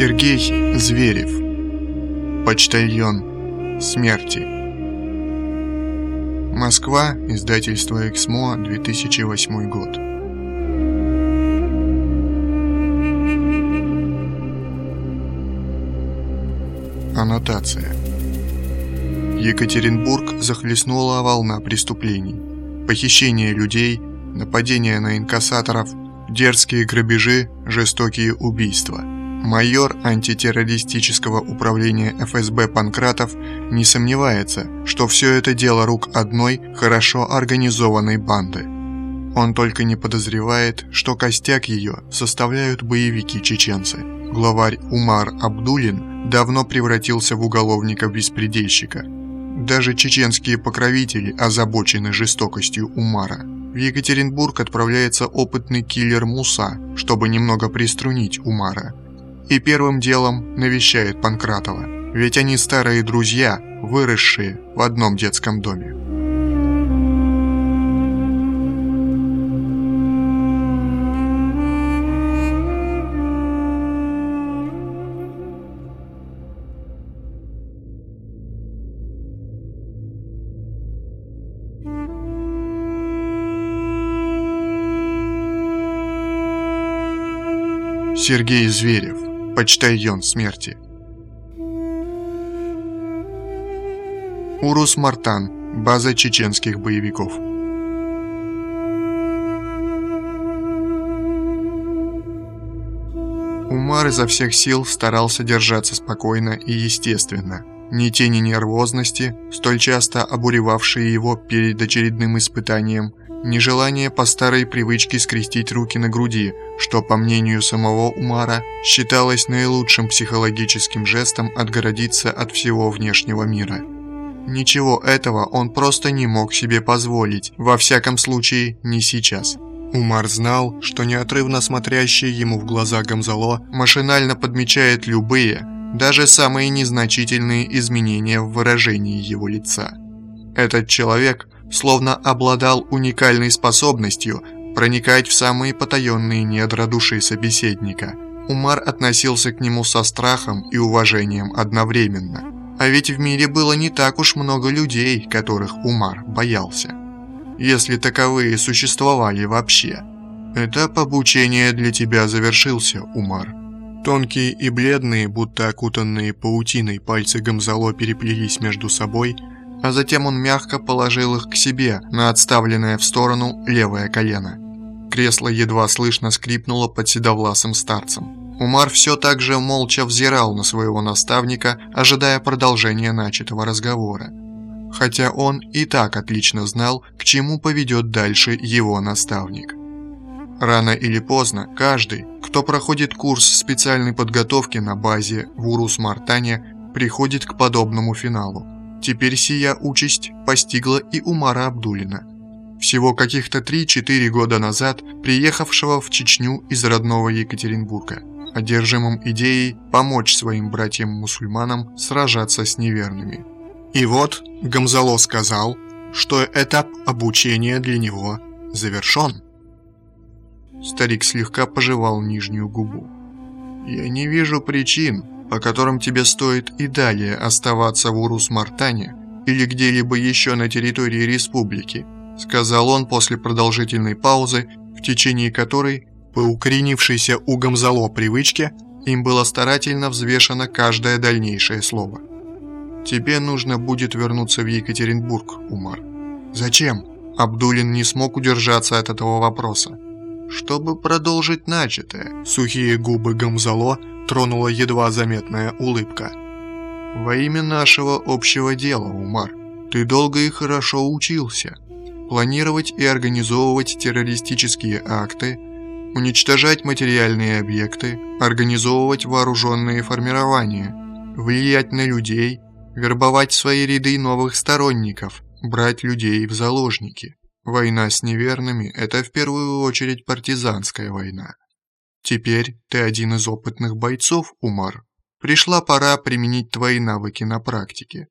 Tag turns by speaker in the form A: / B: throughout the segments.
A: Сергей Зверев. Почтальон смерти. Москва, издательство «Эксмо», 2008 год. Аннотация. Екатеринбург захлестнула волна преступлений. Похищение людей, нападения на инкассаторов, дерзкие грабежи, жестокие убийства. Майор антитеррористического управления ФСБ Панкратов не сомневается, что все это дело рук одной хорошо организованной банды. Он только не подозревает, что костяк ее составляют боевики-чеченцы. Главарь Умар Абдулин давно превратился в уголовника-беспредельщика. Даже чеченские покровители озабочены жестокостью Умара. В Екатеринбург отправляется опытный киллер Муса, чтобы немного приструнить Умара. И первым делом навещает Панкратова, ведь они старые друзья, выросшие в одном детском доме. Сергей Зверев, почтальон смерти. Урус Мартан, база чеченских боевиков. Умар изо всех сил старался держаться спокойно и естественно. Ни тени нервозности, столь часто обуревавшие его перед очередным испытанием, Нежелание по старой привычке скрестить руки на груди, что, по мнению самого Умара, считалось наилучшим психологическим жестом отгородиться от всего внешнего мира. Ничего этого он просто не мог себе позволить, во всяком случае не сейчас. Умар знал, что неотрывно смотрящий ему в глаза Гамзало машинально подмечает любые, даже самые незначительные изменения в выражении его лица. Этот человек – словно обладал уникальной способностью проникать в самые потаенные недра души собеседника. Умар относился к нему со страхом и уважением одновременно. А ведь в мире было не так уж много людей, которых Умар боялся. Если таковые существовали вообще. Этап обучения для тебя завершился, Умар. Тонкие и бледные, будто окутанные паутиной пальцы Гамзало переплелись между собой – а затем он мягко положил их к себе на отставленное в сторону левое колено. Кресло едва слышно скрипнуло под седовласым старцем. Умар все так же молча взирал на своего наставника, ожидая продолжения начатого разговора. Хотя он и так отлично знал, к чему поведет дальше его наставник. Рано или поздно каждый, кто проходит курс специальной подготовки на базе в Урус-Мартане, приходит к подобному финалу. Теперь сия участь постигла и Умара Абдулина. Всего каких-то 3-4 года назад, приехавшего в Чечню из родного Екатеринбурга, одержимым идеей помочь своим братьям-мусульманам сражаться с неверными. И вот Гамзало сказал, что этап обучения для него завершен. Старик слегка пожевал нижнюю губу. «Я не вижу причин, по которым тебе стоит и далее оставаться в Урус-Мартане или где-либо еще на территории республики», сказал он после продолжительной паузы, в течение которой, по укоренившейся у Гамзало привычке, им было старательно взвешено каждое дальнейшее слово. «Тебе нужно будет вернуться в Екатеринбург, Умар». «Зачем?» Абдулин не смог удержаться от этого вопроса. «Чтобы продолжить начатое». Сухие губы Гамзало тронула едва заметная улыбка. «Во имя нашего общего дела, Умар, ты долго и хорошо учился. Планировать и организовывать террористические акты, уничтожать материальные объекты, организовывать вооруженные формирования, влиять на людей, вербовать свои ряды новых сторонников, брать людей в заложники. Война с неверными – это в первую очередь партизанская война. Теперь ты один из опытных бойцов, Умар. Пришла пора применить твои навыки на практике.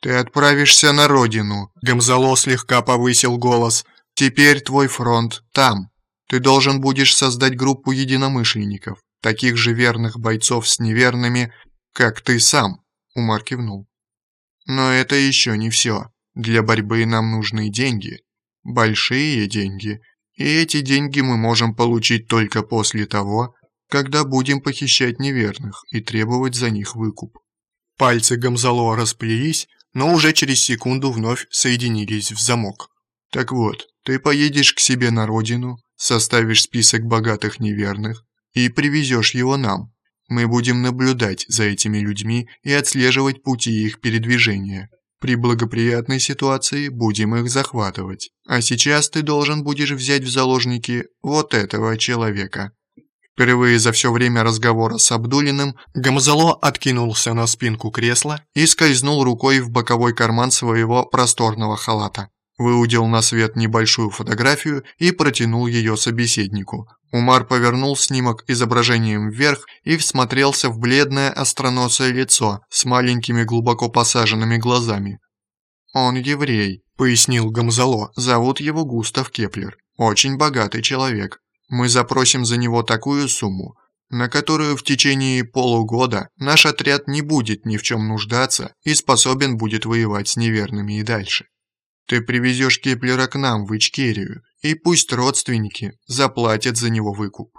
A: Ты отправишься на родину. Гамзало слегка повысил голос. Теперь твой фронт там. Ты должен будешь создать группу единомышленников. таких же верных бойцов с неверными, как ты сам», — Умар кивнул. «Но это еще не все. Для борьбы нам нужны деньги. Большие деньги. И эти деньги мы можем получить только после того, когда будем похищать неверных и требовать за них выкуп». Пальцы Гамзало расплелись, но уже через секунду вновь соединились в замок. «Так вот, ты поедешь к себе на родину, составишь список богатых неверных и привезешь его нам. Мы будем наблюдать за этими людьми и отслеживать пути их передвижения. При благоприятной ситуации будем их захватывать. А сейчас ты должен будешь взять в заложники вот этого человека». Впервые за все время разговора с Абдулиным Гамзало откинулся на спинку кресла и скользнул рукой в боковой карман своего просторного халата выудил на свет небольшую фотографию и протянул ее собеседнику. Умар повернул снимок изображением вверх и всмотрелся в бледное остроносое лицо с маленькими глубоко посаженными глазами. «Он еврей», — пояснил Гамзало, зовут его Густав Кеплер. «Очень богатый человек. Мы запросим за него такую сумму, на которую в течение полугода наш отряд не будет ни в чем нуждаться и способен будет воевать с неверными и дальше. Ты привезешь Кеплера к нам в Ичкерию, и пусть родственники заплатят за него выкуп».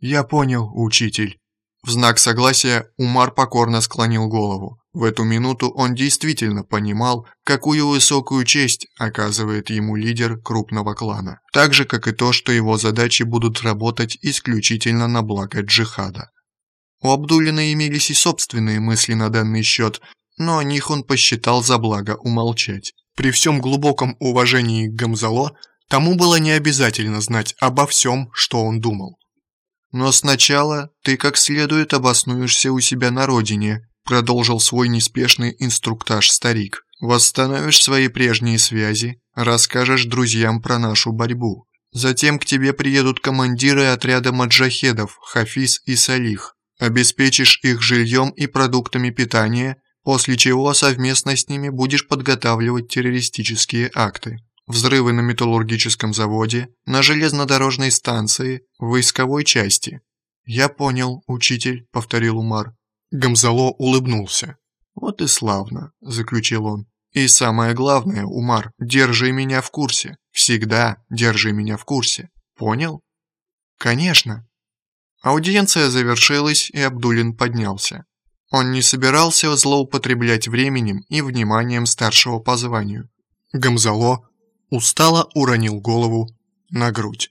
A: «Я понял, учитель». В знак согласия Умар покорно склонил голову. В эту минуту он действительно понимал, какую высокую честь оказывает ему лидер крупного клана. Так же, как и то, что его задачи будут работать исключительно на благо джихада. У Абдулина имелись и собственные мысли на данный счет, но о них он посчитал за благо умолчать. При всем глубоком уважении к Гамзало, тому было не обязательно знать обо всем, что он думал. «Но сначала ты как следует обоснуешься у себя на родине», продолжил свой неспешный инструктаж старик. «Восстановишь свои прежние связи, расскажешь друзьям про нашу борьбу. Затем к тебе приедут командиры отряда маджахедов Хафиз и Салих. Обеспечишь их жильем и продуктами питания после чего совместно с ними будешь подготавливать террористические акты. Взрывы на металлургическом заводе, на железнодорожной станции, в войсковой части. «Я понял, учитель», — повторил Умар. Гамзало улыбнулся. «Вот и славно», — заключил он. «И самое главное, Умар, держи меня в курсе. Всегда держи меня в курсе. Понял?» «Конечно». Аудиенция завершилась, и Абдулин поднялся. Он не собирался злоупотреблять временем и вниманием старшего по званию. Гамзало устало уронил голову на грудь.